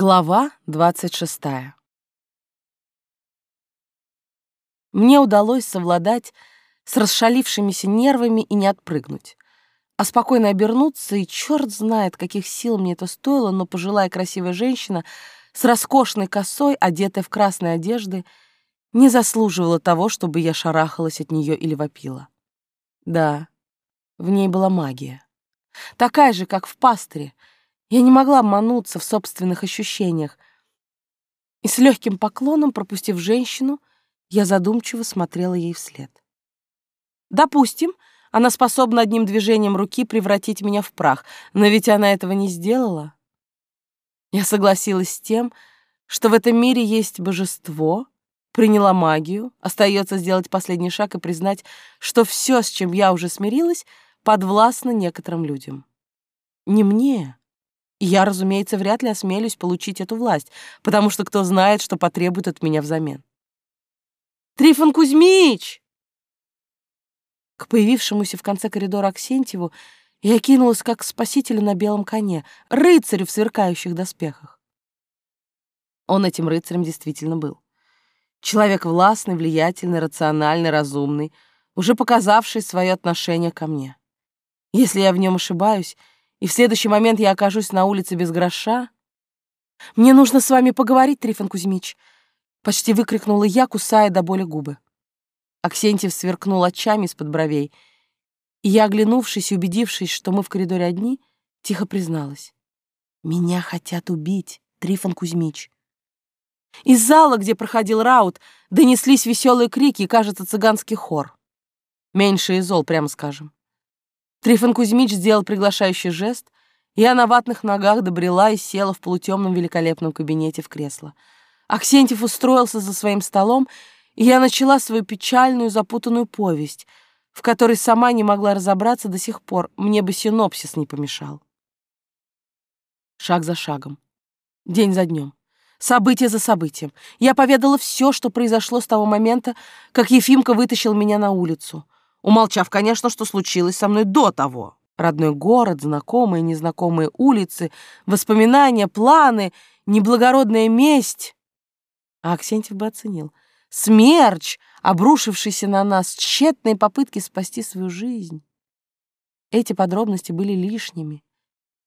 Глава 26. Мне удалось совладать с расшалившимися нервами и не отпрыгнуть, а спокойно обернуться, и черт знает, каких сил мне это стоило, но пожилая красивая женщина с роскошной косой, одетая в красные одежды, не заслуживала того, чтобы я шарахалась от нее или вопила. Да, в ней была магия. Такая же, как в пастыре. Я не могла обмануться в собственных ощущениях. И с легким поклоном, пропустив женщину, я задумчиво смотрела ей вслед. Допустим, она способна одним движением руки превратить меня в прах, но ведь она этого не сделала. Я согласилась с тем, что в этом мире есть божество, приняла магию, остается сделать последний шаг и признать, что все, с чем я уже смирилась, подвластно некоторым людям. Не мне. Я, разумеется, вряд ли осмелюсь получить эту власть, потому что кто знает, что потребует от меня взамен. «Трифон Кузьмич!» К появившемуся в конце коридора Аксентьеву я кинулась как к спасителю на белом коне, рыцарю в сверкающих доспехах. Он этим рыцарем действительно был. Человек властный, влиятельный, рациональный, разумный, уже показавший свое отношение ко мне. Если я в нем ошибаюсь, и в следующий момент я окажусь на улице без гроша... «Мне нужно с вами поговорить, Трифон Кузьмич!» — почти выкрикнула я, кусая до боли губы. Аксентьев сверкнул очами из-под бровей, и я, оглянувшись и убедившись, что мы в коридоре одни, тихо призналась. «Меня хотят убить, Трифон Кузьмич». Из зала, где проходил раут, донеслись веселые крики и, кажется, цыганский хор. Меньше из зол, прямо скажем. Трифон Кузьмич сделал приглашающий жест, я на ватных ногах добрела и села в полутемном великолепном кабинете в кресло. Аксентьев устроился за своим столом, и я начала свою печальную запутанную повесть, в которой сама не могла разобраться до сих пор, мне бы синопсис не помешал. Шаг за шагом, день за днем, событие за событием. Я поведала все, что произошло с того момента, как Ефимка вытащил меня на улицу — умолчав, конечно, что случилось со мной до того. Родной город, знакомые незнакомые улицы, воспоминания, планы, неблагородная месть. А Аксентьев бы оценил. Смерч, обрушившийся на нас, тщетные попытки спасти свою жизнь. Эти подробности были лишними,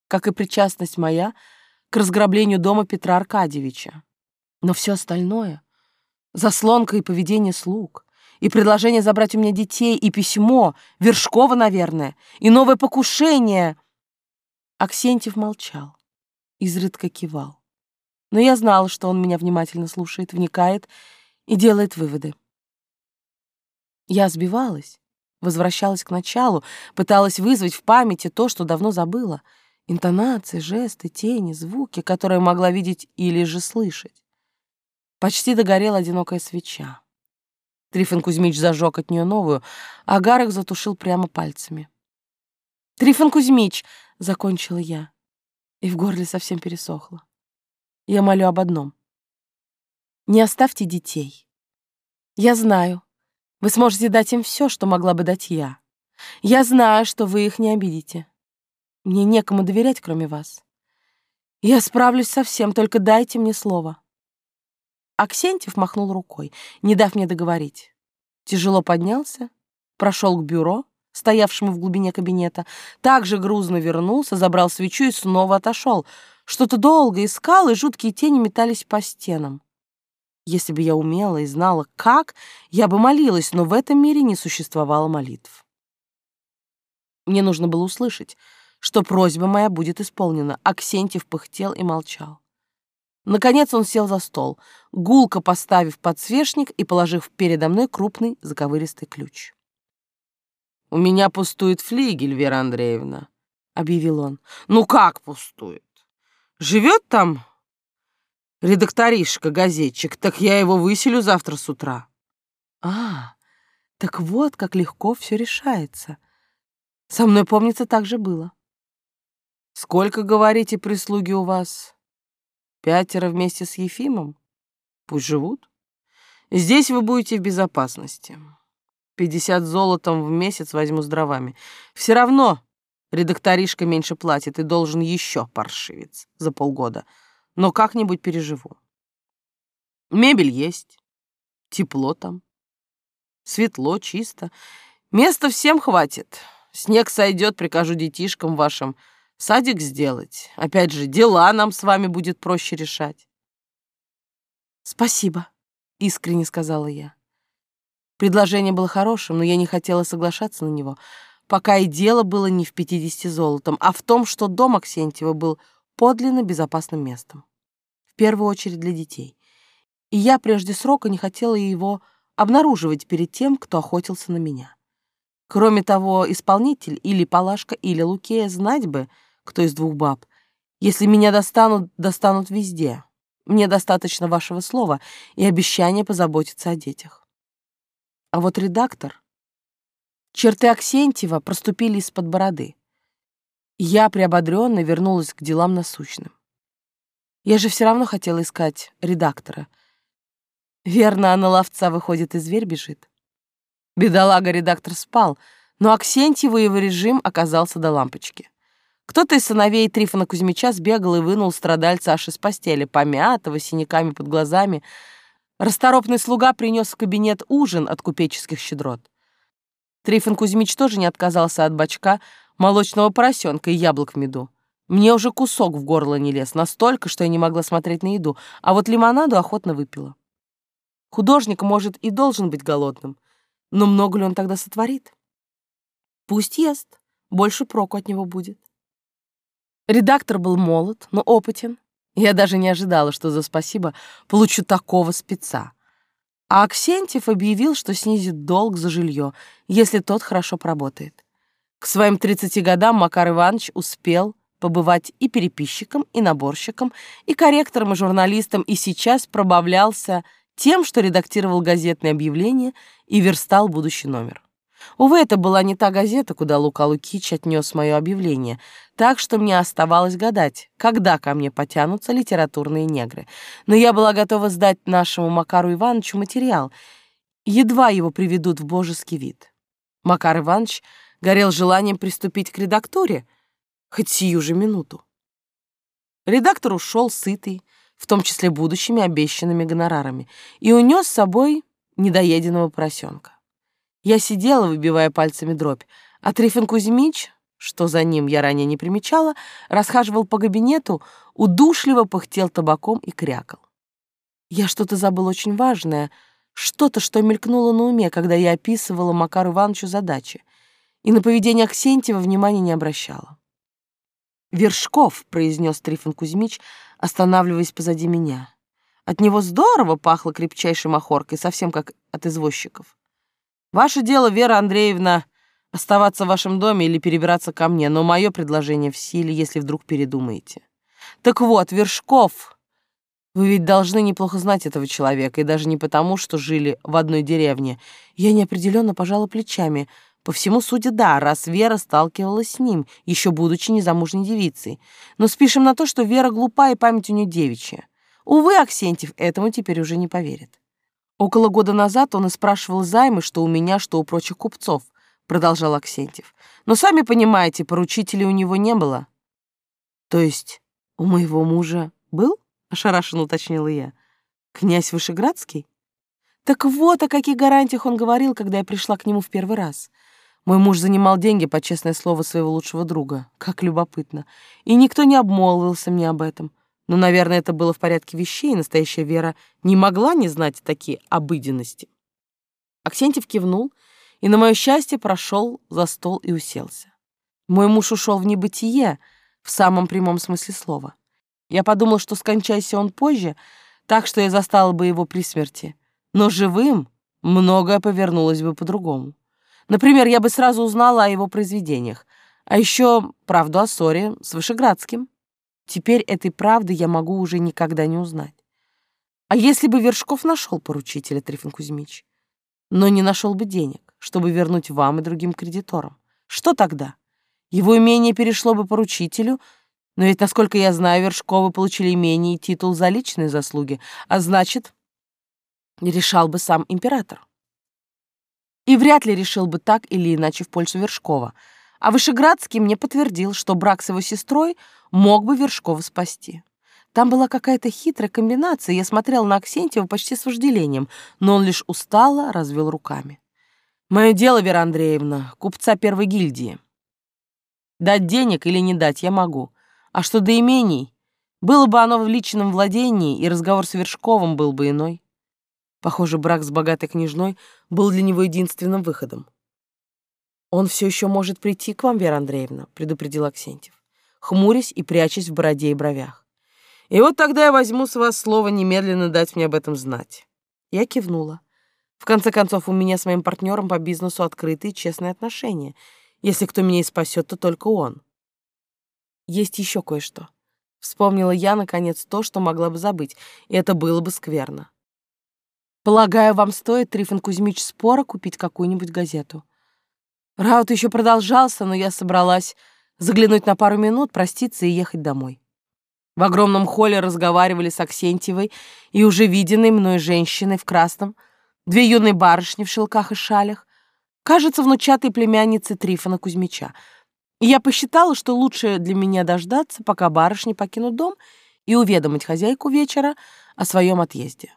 как и причастность моя к разграблению дома Петра Аркадьевича. Но все остальное — заслонка и поведение слуг, и предложение забрать у меня детей, и письмо, Вершкова, наверное, и новое покушение. Аксентьев молчал, изредка кивал. Но я знала, что он меня внимательно слушает, вникает и делает выводы. Я сбивалась, возвращалась к началу, пыталась вызвать в памяти то, что давно забыла. Интонации, жесты, тени, звуки, которые могла видеть или же слышать. Почти догорела одинокая свеча. Трифон Кузьмич зажег от нее новую, а Гарок затушил прямо пальцами. «Трифон Кузьмич!» — закончила я, и в горле совсем пересохло. Я молю об одном. Не оставьте детей. Я знаю, вы сможете дать им все, что могла бы дать я. Я знаю, что вы их не обидите. Мне некому доверять, кроме вас. Я справлюсь со всем, только дайте мне слово. Аксентьев махнул рукой, не дав мне договорить. Тяжело поднялся, прошел к бюро, стоявшему в глубине кабинета, также грузно вернулся, забрал свечу и снова отошел. Что-то долго искал, и жуткие тени метались по стенам. Если бы я умела и знала, как, я бы молилась, но в этом мире не существовало молитв. Мне нужно было услышать, что просьба моя будет исполнена. Аксентьев пыхтел и молчал. Наконец он сел за стол, гулко поставив подсвечник и положив передо мной крупный заковыристый ключ. «У меня пустует флигель, Вера Андреевна», — объявил он. «Ну как пустует? Живет там редакторишка-газетчик, так я его выселю завтра с утра». «А, так вот как легко все решается. Со мной, помнится, так же было». «Сколько, говорите, прислуги у вас?» Пятеро вместе с Ефимом? Пусть живут. Здесь вы будете в безопасности. Пятьдесят золотом в месяц возьму с дровами. Все равно редакторишка меньше платит и должен еще паршивец за полгода. но как-нибудь переживу. Мебель есть, тепло там, светло, чисто. Места всем хватит. Снег сойдет, прикажу детишкам вашим садик сделать. Опять же, дела нам с вами будет проще решать. Спасибо, искренне сказала я. Предложение было хорошим, но я не хотела соглашаться на него, пока и дело было не в 50 золотом, а в том, что дом Аксентьева был подлинно безопасным местом. В первую очередь для детей. И я прежде срока не хотела его обнаруживать перед тем, кто охотился на меня. Кроме того, исполнитель или Палашка, или Лукея знать бы, кто из двух баб. Если меня достанут, достанут везде. Мне достаточно вашего слова и обещания позаботиться о детях. А вот редактор... Черты Аксентьева проступили из-под бороды. Я, приободрённо, вернулась к делам насущным. Я же все равно хотела искать редактора. Верно, а на ловца выходит и зверь бежит. Бедолага-редактор спал, но Аксентьеву его режим оказался до лампочки. Кто-то из сыновей Трифона Кузьмича сбегал и вынул страдальца аж из постели, помятого, синяками под глазами. Расторопный слуга принес в кабинет ужин от купеческих щедрот. Трифон Кузьмич тоже не отказался от бачка молочного поросенка и яблок в меду. Мне уже кусок в горло не лез, настолько, что я не могла смотреть на еду, а вот лимонаду охотно выпила. Художник, может, и должен быть голодным, но много ли он тогда сотворит? Пусть ест, больше проку от него будет. Редактор был молод, но опытен. Я даже не ожидала, что за спасибо получу такого спеца. А Аксентьев объявил, что снизит долг за жилье, если тот хорошо поработает. К своим 30 годам Макар Иванович успел побывать и переписчиком, и наборщиком, и корректором, и журналистом, и сейчас пробавлялся тем, что редактировал газетные объявления и верстал будущий номер. Увы, это была не та газета, куда Лука Лукич отнес мое объявление, так что мне оставалось гадать, когда ко мне потянутся литературные негры. Но я была готова сдать нашему Макару Ивановичу материал, едва его приведут в божеский вид. Макар Иванович горел желанием приступить к редактуре, хоть сию же минуту. Редактор ушел сытый, в том числе будущими обещанными гонорарами, и унес с собой недоеденного поросенка. Я сидела, выбивая пальцами дробь, а Трифон Кузьмич, что за ним я ранее не примечала, расхаживал по кабинету, удушливо пыхтел табаком и крякал. Я что-то забыла очень важное, что-то, что мелькнуло на уме, когда я описывала Макару Ивановичу задачи, и на поведение Аксентьева внимания не обращала. «Вершков», — произнес Трифон Кузьмич, останавливаясь позади меня. От него здорово пахло крепчайшей махоркой, совсем как от извозчиков. Ваше дело, Вера Андреевна, оставаться в вашем доме или перебираться ко мне, но мое предложение в силе, если вдруг передумаете. Так вот, Вершков, вы ведь должны неплохо знать этого человека, и даже не потому, что жили в одной деревне. Я неопределенно пожала плечами. По всему судя, да, раз Вера сталкивалась с ним, еще будучи незамужней девицей. Но спишем на то, что Вера глупа и память у нее девичья. Увы, Аксентьев этому теперь уже не поверит. Около года назад он и спрашивал займы, что у меня, что у прочих купцов, продолжал Аксентьев. Но сами понимаете, поручителей у него не было. То есть у моего мужа был? Ошарашенно уточнила я. Князь Вышеградский? Так вот о каких гарантиях он говорил, когда я пришла к нему в первый раз. Мой муж занимал деньги по честное слово своего лучшего друга. Как любопытно. И никто не обмолвился мне об этом. Но, наверное, это было в порядке вещей, и настоящая Вера не могла не знать такие обыденности. Аксентьев кивнул и, на мое счастье, прошел за стол и уселся. Мой муж ушел в небытие, в самом прямом смысле слова. Я подумал, что скончайся он позже, так что я застала бы его при смерти. Но живым многое повернулось бы по-другому. Например, я бы сразу узнала о его произведениях, а еще правду о ссоре с Вышеградским. Теперь этой правды я могу уже никогда не узнать. А если бы Вершков нашел поручителя, Трифон Кузьмич, но не нашел бы денег, чтобы вернуть вам и другим кредиторам, что тогда? Его имение перешло бы поручителю, но ведь, насколько я знаю, Вершковы получили имение и титул за личные заслуги, а значит, решал бы сам император. И вряд ли решил бы так или иначе в пользу Вершкова — а Вышеградский мне подтвердил, что брак с его сестрой мог бы Вершкова спасти. Там была какая-то хитрая комбинация, я смотрел на Аксентьева почти с вожделением, но он лишь устало развел руками. «Мое дело, Вера Андреевна, купца первой гильдии. Дать денег или не дать я могу. А что до имений? Было бы оно в личном владении, и разговор с Вершковым был бы иной. Похоже, брак с богатой княжной был для него единственным выходом. «Он все еще может прийти к вам, Вера Андреевна», — предупредил Аксентьев, хмурясь и прячась в бороде и бровях. «И вот тогда я возьму с вас слово немедленно дать мне об этом знать». Я кивнула. В конце концов, у меня с моим партнером по бизнесу открытые честные отношения. Если кто меня и спасет, то только он. Есть еще кое-что. Вспомнила я, наконец, то, что могла бы забыть, и это было бы скверно. Полагаю, вам стоит, Трифон Кузьмич, спора купить какую-нибудь газету. Раут еще продолжался, но я собралась заглянуть на пару минут, проститься и ехать домой. В огромном холле разговаривали с Аксентьевой и уже виденной мной женщиной в красном, две юные барышни в шелках и шалях, кажется, внучатые племянницы Трифона Кузьмича. И я посчитала, что лучше для меня дождаться, пока барышни покинут дом, и уведомить хозяйку вечера о своем отъезде.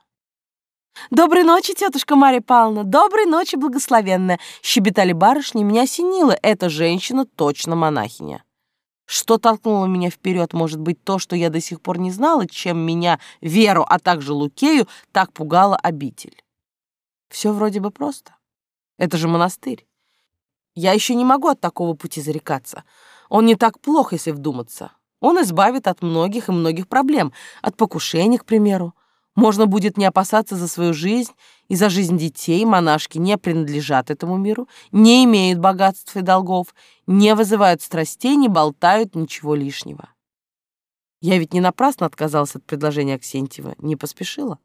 «Доброй ночи, тетушка Марья Павловна! Доброй ночи, благословенная!» Щебетали барышни, меня осенило. Эта женщина точно монахиня. Что толкнуло меня вперед, может быть, то, что я до сих пор не знала, чем меня, Веру, а также Лукею, так пугала обитель. Все вроде бы просто. Это же монастырь. Я еще не могу от такого пути зарекаться. Он не так плох, если вдуматься. Он избавит от многих и многих проблем, от покушений, к примеру. Можно будет не опасаться за свою жизнь и за жизнь детей. Монашки не принадлежат этому миру, не имеют богатств и долгов, не вызывают страстей, не болтают ничего лишнего. Я ведь не напрасно отказался от предложения Аксентьева, не поспешила.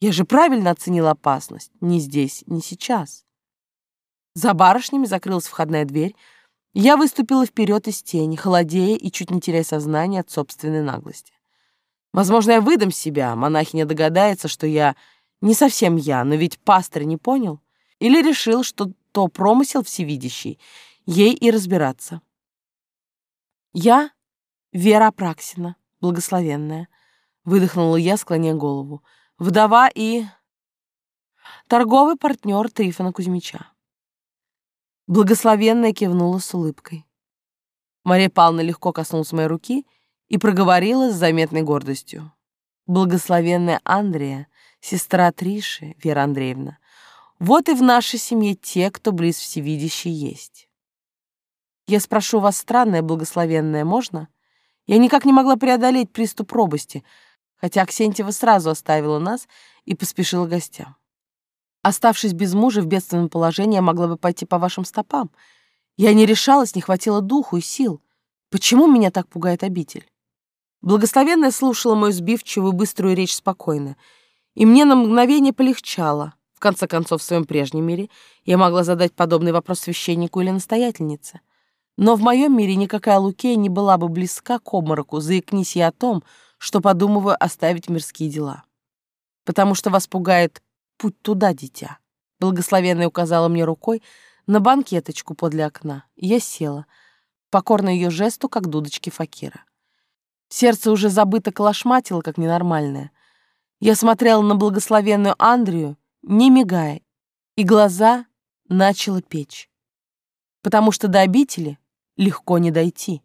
Я же правильно оценила опасность, ни здесь, ни сейчас. За барышнями закрылась входная дверь, я выступила вперед из тени, холодея и чуть не теряя сознание от собственной наглости. Возможно, я выдам себя, монахиня догадается, что я не совсем я, но ведь пастор не понял. Или решил, что то промысел всевидящий, ей и разбираться. Я Вера Апраксина, благословенная, выдохнула я, склоняя голову. Вдова и торговый партнер Трифона Кузьмича. Благословенная кивнула с улыбкой. Мария Павловна легко коснулась моей руки и проговорила с заметной гордостью. «Благословенная Андрея, сестра Триши, Вера Андреевна, вот и в нашей семье те, кто близ всевидящий есть. Я спрошу вас, странное благословенное, можно? Я никак не могла преодолеть приступ робости, хотя Аксентьева сразу оставила нас и поспешила к гостям. Оставшись без мужа в бедственном положении, я могла бы пойти по вашим стопам. Я не решалась, не хватило духу и сил. Почему меня так пугает обитель? Благословенная слушала мою сбивчивую быструю речь спокойно, и мне на мгновение полегчало. В конце концов, в своем прежнем мире я могла задать подобный вопрос священнику или настоятельнице. Но в моем мире никакая Лукея не была бы близка к обмороку, заикнись я о том, что подумываю оставить мирские дела. Потому что вас пугает путь туда, дитя. Благословенная указала мне рукой на банкеточку подле окна, я села, покорно ее жесту, как дудочки факира. Сердце уже забыто колошматило, как ненормальное. Я смотрела на благословенную Андрию, не мигая, и глаза начало печь. Потому что до обители легко не дойти.